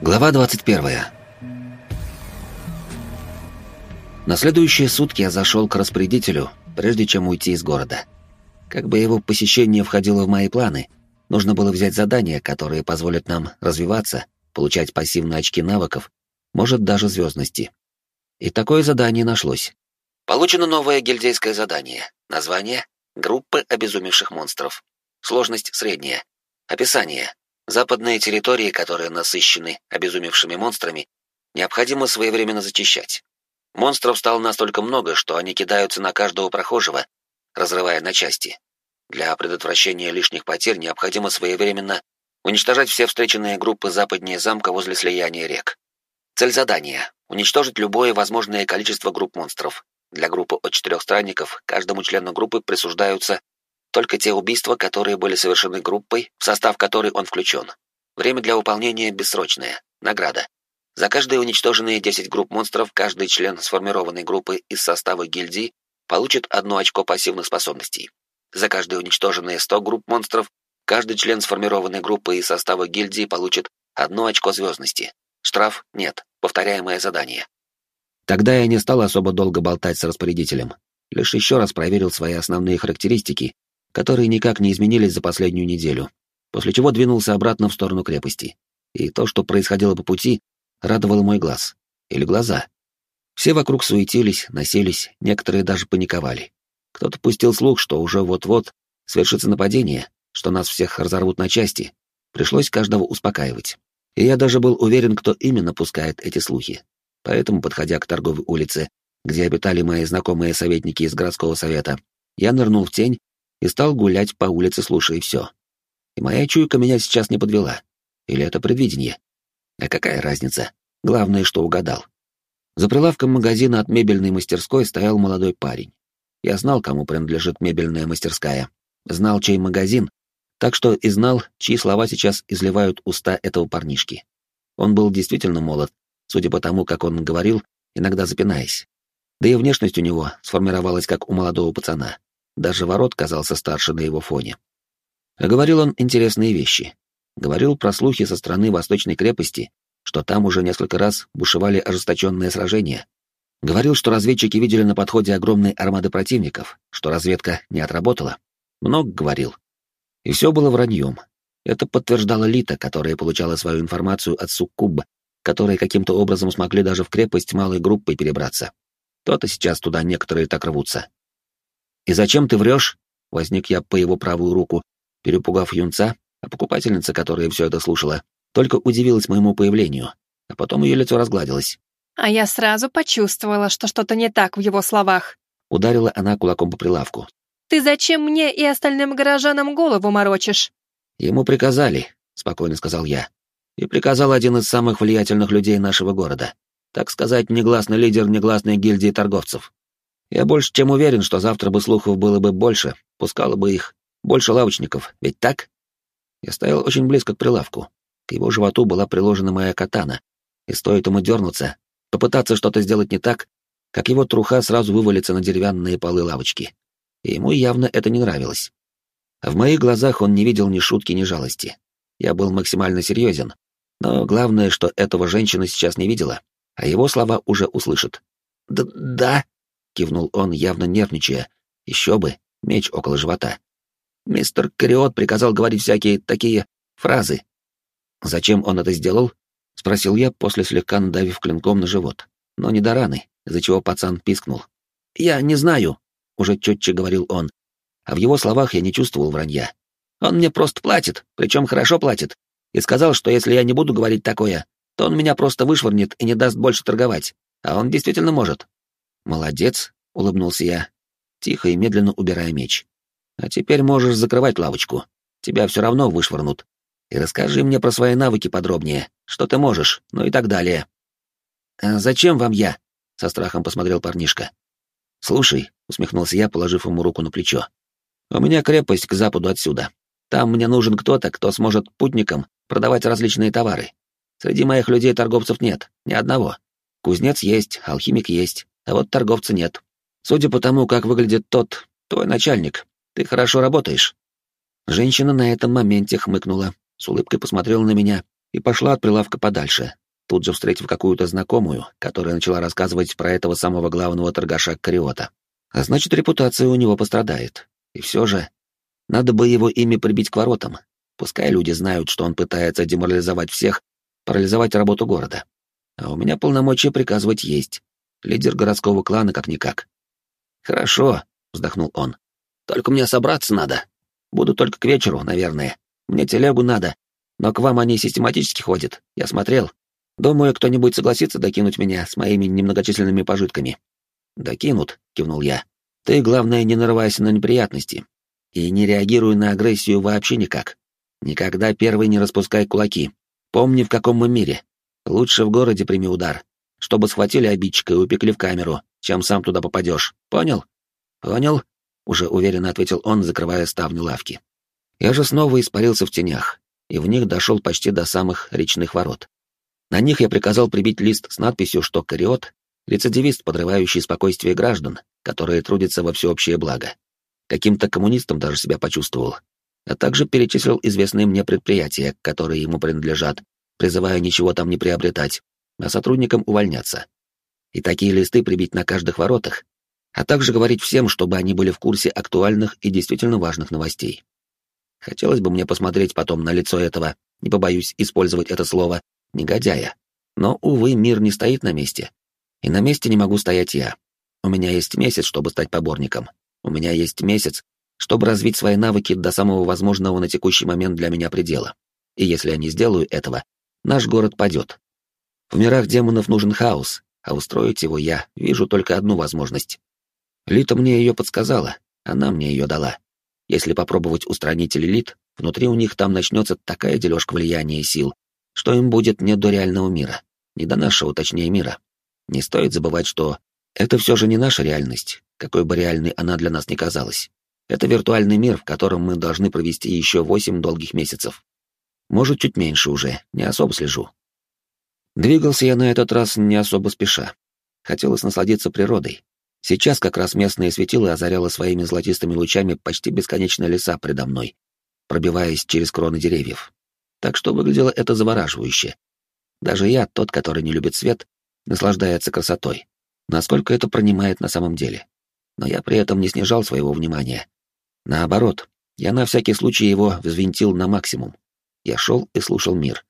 Глава 21. На следующие сутки я зашел к распорядителю, прежде чем уйти из города. Как бы его посещение входило в мои планы, нужно было взять задания, которые позволят нам развиваться, получать пассивные очки навыков, может даже звездности. И такое задание нашлось. Получено новое гильдейское задание. Название — Группы обезумевших монстров. Сложность средняя. Описание. Западные территории, которые насыщены обезумевшими монстрами, необходимо своевременно зачищать. Монстров стало настолько много, что они кидаются на каждого прохожего, разрывая на части. Для предотвращения лишних потерь необходимо своевременно уничтожать все встреченные группы западнее замка возле слияния рек. Цель задания — уничтожить любое возможное количество групп монстров. Для группы от четырех странников каждому члену группы присуждаются только те убийства, которые были совершены группой, в состав которой он включен. Время для выполнения бессрочное. Награда. За каждые уничтоженные 10 групп монстров каждый член сформированной группы из состава гильдии получит одно очко пассивных способностей. За каждые уничтоженные 100 групп монстров каждый член сформированной группы из состава гильдии получит одно очко звездности. Штраф нет. Повторяемое задание. Тогда я не стал особо долго болтать с распорядителем. Лишь еще раз проверил свои основные характеристики которые никак не изменились за последнюю неделю, после чего двинулся обратно в сторону крепости. И то, что происходило по пути, радовало мой глаз. Или глаза. Все вокруг суетились, носились, некоторые даже паниковали. Кто-то пустил слух, что уже вот-вот свершится нападение, что нас всех разорвут на части. Пришлось каждого успокаивать. И я даже был уверен, кто именно пускает эти слухи. Поэтому, подходя к торговой улице, где обитали мои знакомые советники из городского совета, я нырнул в тень и стал гулять по улице, слушая все. И моя чуйка меня сейчас не подвела. Или это предвидение? А какая разница? Главное, что угадал. За прилавком магазина от мебельной мастерской стоял молодой парень. Я знал, кому принадлежит мебельная мастерская, знал, чей магазин, так что и знал, чьи слова сейчас изливают уста этого парнишки. Он был действительно молод, судя по тому, как он говорил, иногда запинаясь. Да и внешность у него сформировалась как у молодого пацана. Даже ворот казался старше на его фоне. Говорил он интересные вещи. Говорил про слухи со стороны Восточной крепости, что там уже несколько раз бушевали ожесточенные сражения. Говорил, что разведчики видели на подходе огромные армады противников, что разведка не отработала. Много говорил. И все было враньем. Это подтверждала Лита, которая получала свою информацию от Суккуб, которые каким-то образом смогли даже в крепость малой группой перебраться. То-то сейчас туда некоторые так рвутся. «И зачем ты врешь?» — возник я по его правую руку, перепугав юнца, а покупательница, которая все это слушала, только удивилась моему появлению, а потом ее лицо разгладилось. «А я сразу почувствовала, что что-то не так в его словах», — ударила она кулаком по прилавку. «Ты зачем мне и остальным горожанам голову морочишь?» «Ему приказали», — спокойно сказал я. «И приказал один из самых влиятельных людей нашего города. Так сказать, негласный лидер негласной гильдии торговцев. Я больше чем уверен, что завтра бы слухов было бы больше, пускало бы их, больше лавочников, ведь так? Я стоял очень близко к прилавку. К его животу была приложена моя катана, и стоит ему дернуться, попытаться что-то сделать не так, как его труха сразу вывалится на деревянные полы лавочки. И ему явно это не нравилось. В моих глазах он не видел ни шутки, ни жалости. Я был максимально серьезен, но главное, что этого женщина сейчас не видела, а его слова уже услышит. «Да, да», кивнул он, явно нервничая. Еще бы, меч около живота. Мистер Кариот приказал говорить всякие такие фразы. Зачем он это сделал? спросил я, после слегка надавив клинком на живот. Но не до раны, из-за чего пацан пискнул. Я не знаю, уже четче говорил он. А в его словах я не чувствовал вранья. Он мне просто платит, причем хорошо платит. И сказал, что если я не буду говорить такое, то он меня просто вышвырнет и не даст больше торговать. А он действительно может. «Молодец», — улыбнулся я, тихо и медленно убирая меч. «А теперь можешь закрывать лавочку. Тебя все равно вышвырнут. И расскажи мне про свои навыки подробнее, что ты можешь, ну и так далее». «А зачем вам я?» — со страхом посмотрел парнишка. «Слушай», — усмехнулся я, положив ему руку на плечо. «У меня крепость к западу отсюда. Там мне нужен кто-то, кто сможет путникам продавать различные товары. Среди моих людей торговцев нет, ни одного. Кузнец есть, алхимик есть, а вот торговца нет. Судя по тому, как выглядит тот, твой начальник, ты хорошо работаешь». Женщина на этом моменте хмыкнула, с улыбкой посмотрела на меня и пошла от прилавка подальше, тут же встретив какую-то знакомую, которая начала рассказывать про этого самого главного торгаша Кариота. А значит, репутация у него пострадает. И все же, надо бы его имя прибить к воротам. Пускай люди знают, что он пытается деморализовать всех, парализовать работу города. А у меня полномочия приказывать есть. Лидер городского клана как-никак. «Хорошо», — вздохнул он. «Только мне собраться надо. Буду только к вечеру, наверное. Мне телегу надо. Но к вам они систематически ходят. Я смотрел. Думаю, кто-нибудь согласится докинуть меня с моими немногочисленными пожитками». «Докинут», — кивнул я. «Ты, главное, не нарывайся на неприятности. И не реагируй на агрессию вообще никак. Никогда первый не распускай кулаки. Помни, в каком мы мире. Лучше в городе прими удар, чтобы схватили обидчика и упекли в камеру, чем сам туда попадешь. Понял?» «Понял», — уже уверенно ответил он, закрывая ставни лавки. Я же снова испарился в тенях, и в них дошел почти до самых речных ворот. На них я приказал прибить лист с надписью, что Кариот — рецидивист, подрывающий спокойствие граждан, которые трудятся во всеобщее благо. Каким-то коммунистом даже себя почувствовал. А также перечислил известные мне предприятия, которые ему принадлежат, призывая ничего там не приобретать, а сотрудникам увольняться. И такие листы прибить на каждых воротах, а также говорить всем, чтобы они были в курсе актуальных и действительно важных новостей. Хотелось бы мне посмотреть потом на лицо этого, не побоюсь использовать это слово, негодяя. Но, увы, мир не стоит на месте. И на месте не могу стоять я. У меня есть месяц, чтобы стать поборником. У меня есть месяц, чтобы развить свои навыки до самого возможного на текущий момент для меня предела. И если я не сделаю этого, наш город падет. В мирах демонов нужен хаос, а устроить его я вижу только одну возможность. Лита мне ее подсказала, она мне ее дала. Если попробовать устранить Лилит, внутри у них там начнется такая дележка влияния сил, что им будет не до реального мира, не до нашего, точнее, мира. Не стоит забывать, что это все же не наша реальность, какой бы реальной она для нас ни казалась. Это виртуальный мир, в котором мы должны провести еще восемь долгих месяцев. Может, чуть меньше уже, не особо слежу. Двигался я на этот раз не особо спеша. Хотелось насладиться природой. Сейчас как раз местное светило озаряло своими золотистыми лучами почти бесконечные леса предо мной, пробиваясь через кроны деревьев так что выглядело это завораживающе. Даже я, тот, который не любит свет, наслаждается красотой. Насколько это пронимает на самом деле. Но я при этом не снижал своего внимания. Наоборот, я на всякий случай его взвинтил на максимум. Я шел и слушал мир.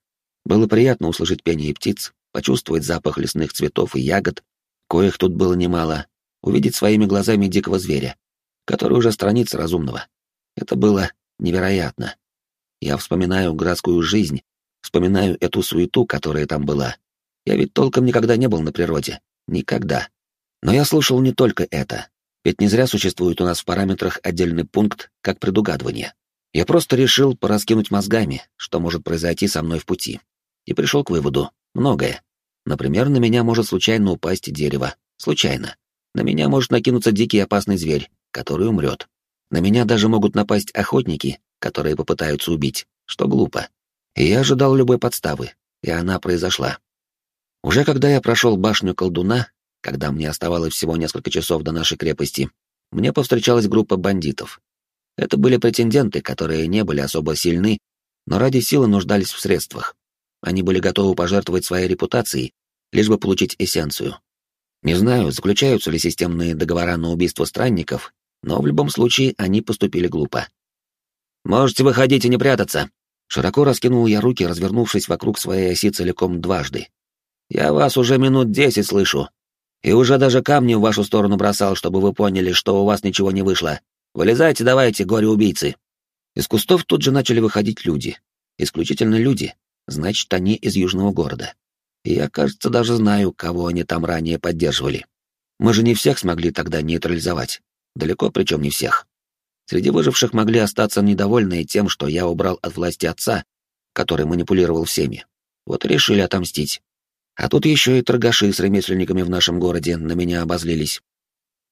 Было приятно услышать пение птиц, почувствовать запах лесных цветов и ягод, коих тут было немало, увидеть своими глазами дикого зверя, который уже странится разумного. Это было невероятно. Я вспоминаю городскую жизнь, вспоминаю эту суету, которая там была. Я ведь толком никогда не был на природе. Никогда. Но я слушал не только это. Ведь не зря существует у нас в параметрах отдельный пункт, как предугадывание. Я просто решил пораскинуть мозгами, что может произойти со мной в пути. И пришел к выводу. Многое. Например, на меня может случайно упасть дерево. Случайно. На меня может накинуться дикий опасный зверь, который умрет. На меня даже могут напасть охотники, которые попытаются убить, что глупо. И я ожидал любой подставы, и она произошла. Уже когда я прошел башню колдуна, когда мне оставалось всего несколько часов до нашей крепости, мне повстречалась группа бандитов. Это были претенденты, которые не были особо сильны, но ради силы нуждались в средствах. Они были готовы пожертвовать своей репутацией, лишь бы получить эссенцию. Не знаю, заключаются ли системные договора на убийство странников, но в любом случае они поступили глупо. «Можете выходить и не прятаться!» Широко раскинул я руки, развернувшись вокруг своей оси целиком дважды. «Я вас уже минут десять слышу. И уже даже камни в вашу сторону бросал, чтобы вы поняли, что у вас ничего не вышло. Вылезайте давайте, горе-убийцы!» Из кустов тут же начали выходить люди. Исключительно люди. Значит, они из южного города. Я, кажется, даже знаю, кого они там ранее поддерживали. Мы же не всех смогли тогда нейтрализовать. Далеко причем не всех. Среди выживших могли остаться недовольные тем, что я убрал от власти отца, который манипулировал всеми. Вот решили отомстить. А тут еще и торгаши с ремесленниками в нашем городе на меня обозлились.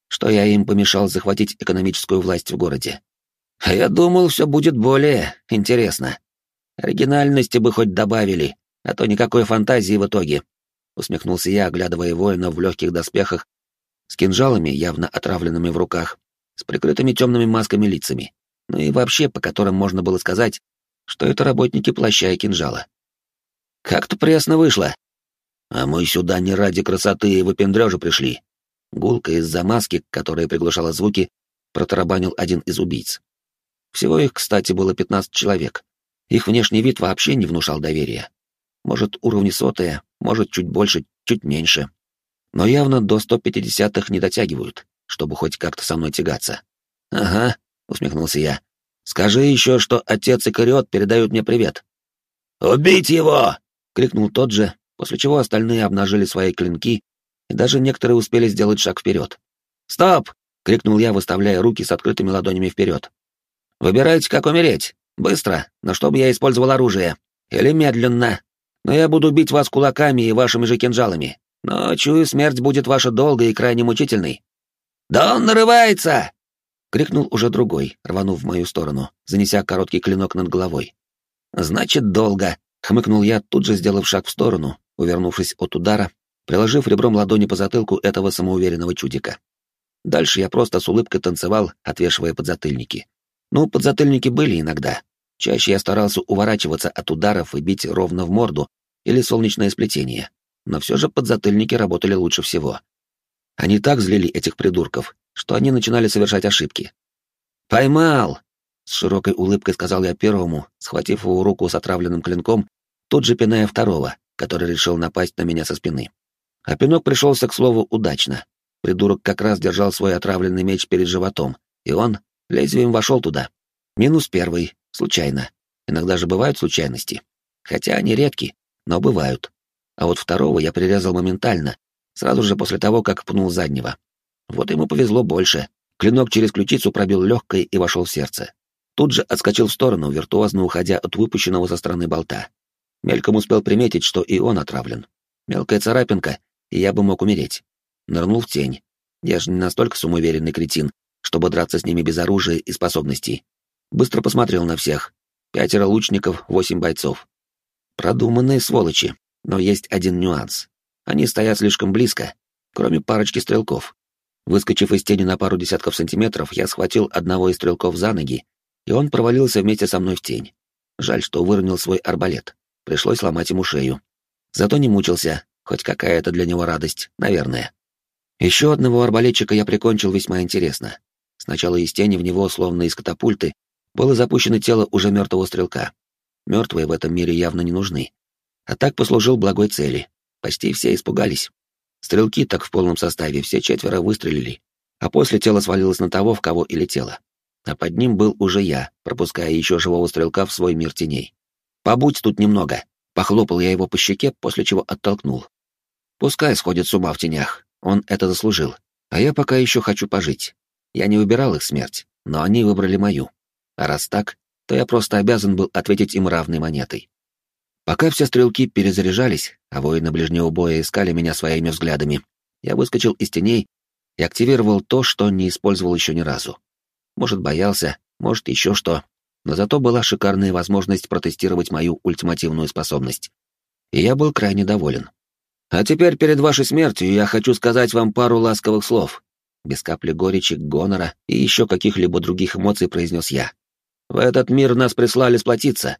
Что я им помешал захватить экономическую власть в городе. А я думал, все будет более интересно. Оригинальности бы хоть добавили, а то никакой фантазии в итоге. Усмехнулся я, оглядывая воина в легких доспехах, с кинжалами, явно отравленными в руках, с прикрытыми темными масками лицами, ну и вообще, по которым можно было сказать, что это работники плаща и кинжала. Как-то пресно вышло. А мы сюда не ради красоты и выпендрежа пришли. Гулка из-за маски, которая приглушала звуки, протарабанил один из убийц. Всего их, кстати, было 15 человек. Их внешний вид вообще не внушал доверия. Может, уровни сотые, может, чуть больше, чуть меньше. Но явно до 150-х не дотягивают, чтобы хоть как-то со мной тягаться. «Ага», — усмехнулся я. «Скажи еще, что отец и Кариот передают мне привет». «Убить его!» — крикнул тот же, после чего остальные обнажили свои клинки, и даже некоторые успели сделать шаг вперед. «Стоп!» — крикнул я, выставляя руки с открытыми ладонями вперед. «Выбирайте, как умереть. Быстро, но чтобы я использовал оружие. Или медленно. Но я буду бить вас кулаками и вашими же кинжалами. Но, чую, смерть будет ваша долгой и крайне мучительной». «Да он нарывается!» — крикнул уже другой, рванув в мою сторону, занеся короткий клинок над головой. «Значит, долго», — хмыкнул я, тут же сделав шаг в сторону, увернувшись от удара, приложив ребром ладони по затылку этого самоуверенного чудика. Дальше я просто с улыбкой танцевал, отвешивая подзатыльники. Ну, подзатыльники были иногда. Чаще я старался уворачиваться от ударов и бить ровно в морду или солнечное сплетение. Но все же подзатыльники работали лучше всего. Они так злили этих придурков, что они начинали совершать ошибки. «Поймал!» — с широкой улыбкой сказал я первому, схватив его руку с отравленным клинком, тут же пиная второго, который решил напасть на меня со спины. А пинок пришелся, к слову, удачно. Придурок как раз держал свой отравленный меч перед животом, и он лезвием вошел туда. Минус первый, случайно. Иногда же бывают случайности. Хотя они редки, но бывают. А вот второго я прирезал моментально, сразу же после того, как пнул заднего. Вот ему повезло больше. Клинок через ключицу пробил легкое и вошел в сердце. Тут же отскочил в сторону, виртуозно уходя от выпущенного со стороны болта. Мельком успел приметить, что и он отравлен. Мелкая царапинка, и я бы мог умереть. Нырнул в тень. Я же не настолько самоуверенный кретин, чтобы драться с ними без оружия и способностей. Быстро посмотрел на всех. Пятеро лучников, восемь бойцов. Продуманные сволочи, но есть один нюанс. Они стоят слишком близко, кроме парочки стрелков. Выскочив из тени на пару десятков сантиметров, я схватил одного из стрелков за ноги, и он провалился вместе со мной в тень. Жаль, что выронил свой арбалет. Пришлось ломать ему шею. Зато не мучился, хоть какая-то для него радость, наверное. Еще одного арбалетчика я прикончил весьма интересно. Сначала из тени в него, словно из катапульты, было запущено тело уже мертвого стрелка. Мертвые в этом мире явно не нужны. А так послужил благой цели. Почти все испугались. Стрелки так в полном составе, все четверо выстрелили, а после тело свалилось на того, в кого и летело. А под ним был уже я, пропуская еще живого стрелка в свой мир теней. «Побудь тут немного», — похлопал я его по щеке, после чего оттолкнул. «Пускай сходит с ума в тенях, он это заслужил, а я пока еще хочу пожить. Я не выбирал их смерть, но они выбрали мою. А раз так, то я просто обязан был ответить им равной монетой. Пока все стрелки перезаряжались, а воины ближнего боя искали меня своими взглядами, я выскочил из теней и активировал то, что не использовал еще ни разу. Может, боялся, может, еще что, но зато была шикарная возможность протестировать мою ультимативную способность. И я был крайне доволен. А теперь перед вашей смертью я хочу сказать вам пару ласковых слов. Без капли горечи, гонора и еще каких-либо других эмоций произнес я. В этот мир нас прислали сплотиться.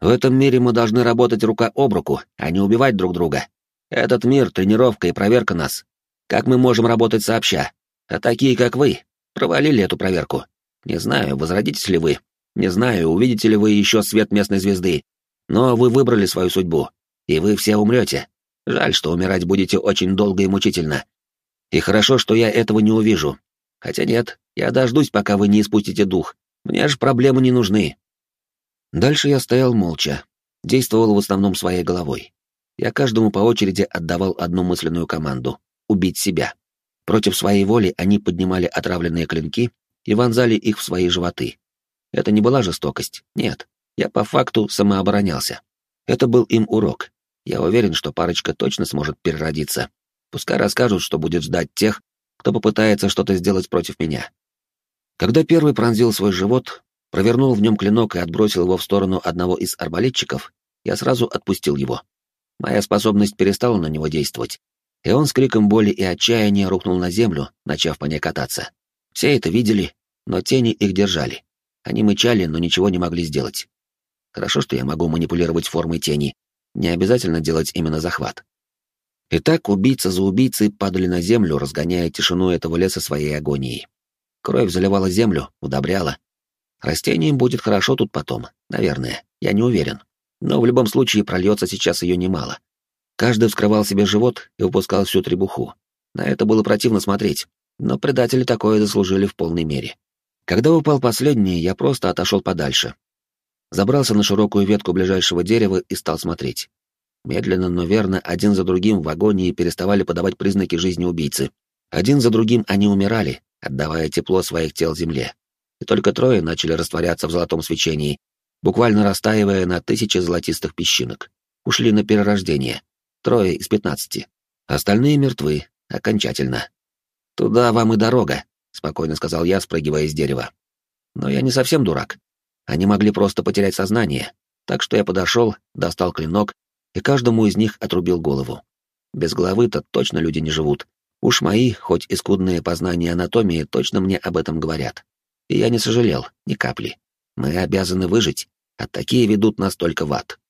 В этом мире мы должны работать рука об руку, а не убивать друг друга. Этот мир — тренировка и проверка нас. Как мы можем работать сообща? А такие, как вы, провалили эту проверку. Не знаю, возродитесь ли вы, не знаю, увидите ли вы еще свет местной звезды, но вы выбрали свою судьбу, и вы все умрете. Жаль, что умирать будете очень долго и мучительно. И хорошо, что я этого не увижу. Хотя нет, я дождусь, пока вы не испустите дух. Мне же проблемы не нужны. Дальше я стоял молча, действовал в основном своей головой. Я каждому по очереди отдавал одну мысленную команду — убить себя. Против своей воли они поднимали отравленные клинки и вонзали их в свои животы. Это не была жестокость, нет. Я по факту самооборонялся. Это был им урок. Я уверен, что парочка точно сможет переродиться. Пускай расскажут, что будет ждать тех, кто попытается что-то сделать против меня. Когда первый пронзил свой живот, провернул в нем клинок и отбросил его в сторону одного из арбалетчиков, я сразу отпустил его. Моя способность перестала на него действовать, и он с криком боли и отчаяния рухнул на землю, начав по ней кататься. Все это видели, но тени их держали. Они мычали, но ничего не могли сделать. Хорошо, что я могу манипулировать формой тени. Не обязательно делать именно захват. Итак, убийца за убийцей падали на землю, разгоняя тишину этого леса своей агонией. Кровь заливала землю, удобряла. Растениям будет хорошо тут потом, наверное, я не уверен. Но в любом случае прольется сейчас ее немало. Каждый вскрывал себе живот и выпускал всю требуху. На это было противно смотреть, но предатели такое заслужили в полной мере. Когда упал последний, я просто отошел подальше. Забрался на широкую ветку ближайшего дерева и стал смотреть. Медленно, но верно, один за другим в агонии переставали подавать признаки жизни убийцы. Один за другим они умирали, отдавая тепло своих тел земле. И только трое начали растворяться в золотом свечении, буквально растаивая на тысячи золотистых песчинок. Ушли на перерождение. Трое из пятнадцати. Остальные мертвы, окончательно. «Туда вам и дорога», — спокойно сказал я, спрыгивая с дерева. Но я не совсем дурак. Они могли просто потерять сознание, так что я подошел, достал клинок и каждому из них отрубил голову. Без головы-то точно люди не живут. Уж мои, хоть и скудные познания анатомии, точно мне об этом говорят. И я не сожалел, ни капли. Мы обязаны выжить, а такие ведут нас только в ад.